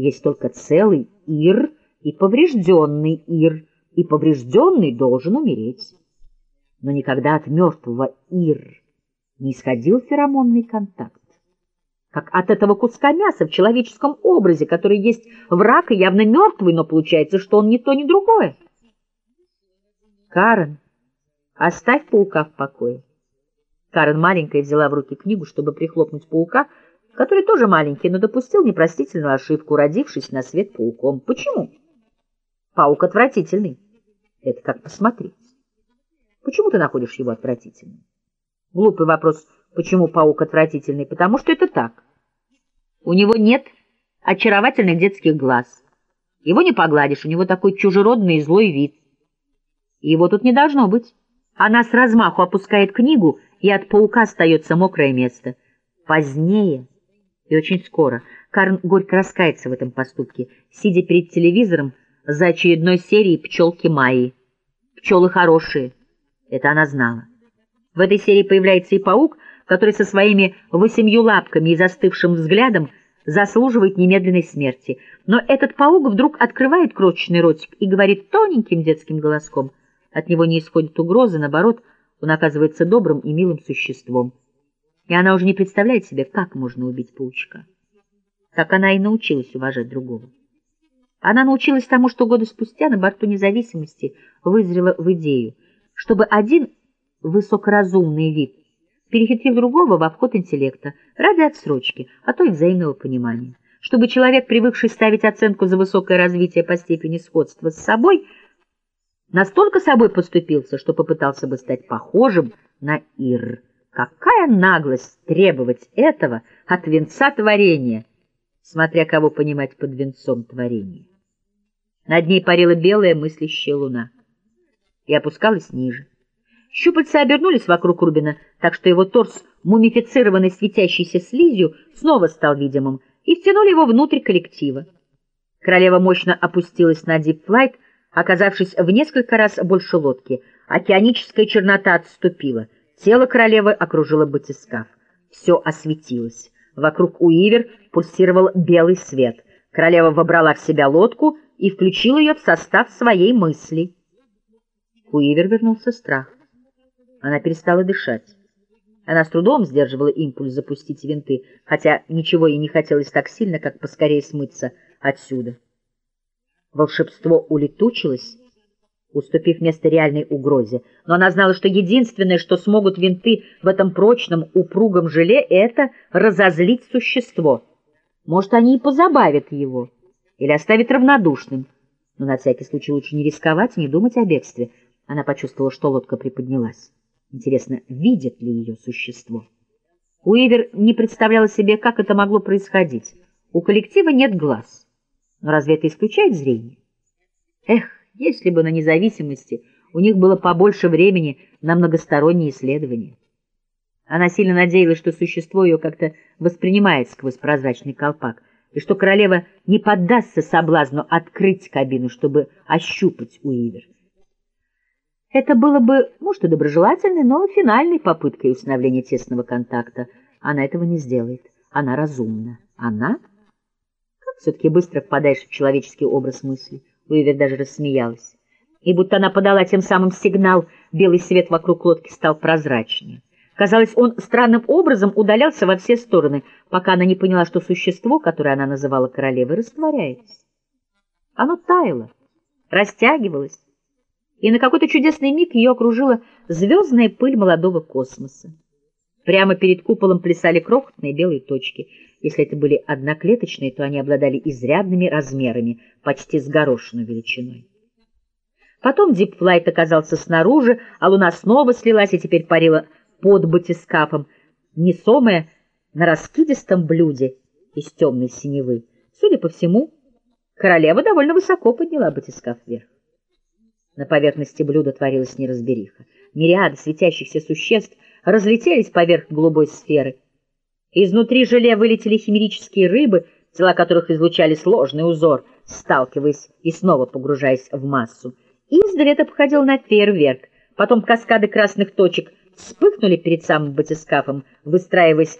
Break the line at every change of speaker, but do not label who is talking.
Есть только целый Ир и поврежденный Ир, и поврежденный должен умереть. Но никогда от мертвого Ир не исходил феромонный контакт. Как от этого куска мяса в человеческом образе, который есть враг и явно мертвый, но получается, что он ни то, ни другое. Карен, оставь паука в покое. Карен маленькая взяла в руки книгу, чтобы прихлопнуть паука, который тоже маленький, но допустил непростительную ошибку, родившись на свет пауком. Почему? Паук отвратительный. Это как посмотреть. Почему ты находишь его отвратительным? Глупый вопрос, почему паук отвратительный? Потому что это так. У него нет очаровательных детских глаз. Его не погладишь, у него такой чужеродный и злой вид. Его тут не должно быть. Она с размаху опускает книгу, и от паука остается мокрое место. Позднее и очень скоро Карн горько раскается в этом поступке, сидя перед телевизором за очередной серией «Пчелки Майи». Пчелы хорошие, это она знала. В этой серии появляется и паук, который со своими восемью лапками и застывшим взглядом заслуживает немедленной смерти. Но этот паук вдруг открывает крошечный ротик и говорит тоненьким детским голоском. От него не исходит угрозы, наоборот, он оказывается добрым и милым существом. И она уже не представляет себе, как можно убить паучка. Так она и научилась уважать другого. Она научилась тому, что годы спустя на борту независимости вызрела в идею, чтобы один высокоразумный вид перехитрил другого в обход интеллекта ради отсрочки, а то и взаимного понимания. Чтобы человек, привыкший ставить оценку за высокое развитие по степени сходства с собой, настолько собой поступился, что попытался бы стать похожим на Ир. Какая наглость требовать этого от венца творения, смотря кого понимать под венцом творения. Над ней парила белая мыслящая луна и опускалась ниже. Щупальца обернулись вокруг Рубина, так что его торс, мумифицированный светящейся слизью, снова стал видимым, и втянули его внутрь коллектива. Королева мощно опустилась на дипфлайт, оказавшись в несколько раз больше лодки. Океаническая чернота отступила. Тело королевы окружило батискаф. Все осветилось. Вокруг Уивер пульсировал белый свет. Королева вобрала в себя лодку и включила ее в состав своей мысли. Уивер вернулся страх. Она перестала дышать. Она с трудом сдерживала импульс запустить винты, хотя ничего ей не хотелось так сильно, как поскорее смыться отсюда. Волшебство улетучилось, уступив место реальной угрозе, но она знала, что единственное, что смогут винты в этом прочном, упругом желе, это разозлить существо. Может, они и позабавят его или оставят равнодушным, но на всякий случай лучше не рисковать не думать о бегстве. Она почувствовала, что лодка приподнялась. Интересно, видит ли ее существо? Уивер не представляла себе, как это могло происходить. У коллектива нет глаз. Но разве это исключает зрение? Эх, если бы на независимости у них было побольше времени на многосторонние исследования. Она сильно надеялась, что существо ее как-то воспринимает сквозь прозрачный колпак, и что королева не поддастся соблазну открыть кабину, чтобы ощупать Уивер. Это было бы, может, и доброжелательной, но финальной попыткой установления тесного контакта. Она этого не сделает. Она разумна. Она? Как все-таки быстро впадаешь в человеческий образ мысли. Уивер даже рассмеялась. И будто она подала тем самым сигнал, белый свет вокруг лодки стал прозрачнее. Казалось, он странным образом удалялся во все стороны, пока она не поняла, что существо, которое она называла королевой, растворяется. Оно таяло, растягивалось, и на какой-то чудесный миг ее окружила звездная пыль молодого космоса. Прямо перед куполом плясали крохотные белые точки. Если это были одноклеточные, то они обладали изрядными размерами, почти с горошину величиной. Потом дипфлайт оказался снаружи, а луна снова слилась и теперь парила под батискафом, несомая на раскидистом блюде из темной синевы. Судя по всему, королева довольно высоко подняла батискаф вверх. На поверхности блюда творилась неразбериха. Мириады светящихся существ разлетелись поверх голубой сферы. Изнутри желе вылетели химерические рыбы, тела которых излучали сложный узор, сталкиваясь и снова погружаясь в массу. Издали это походило на фейерверк. Потом каскады красных точек вспыхнули перед самым батискафом, выстраиваясь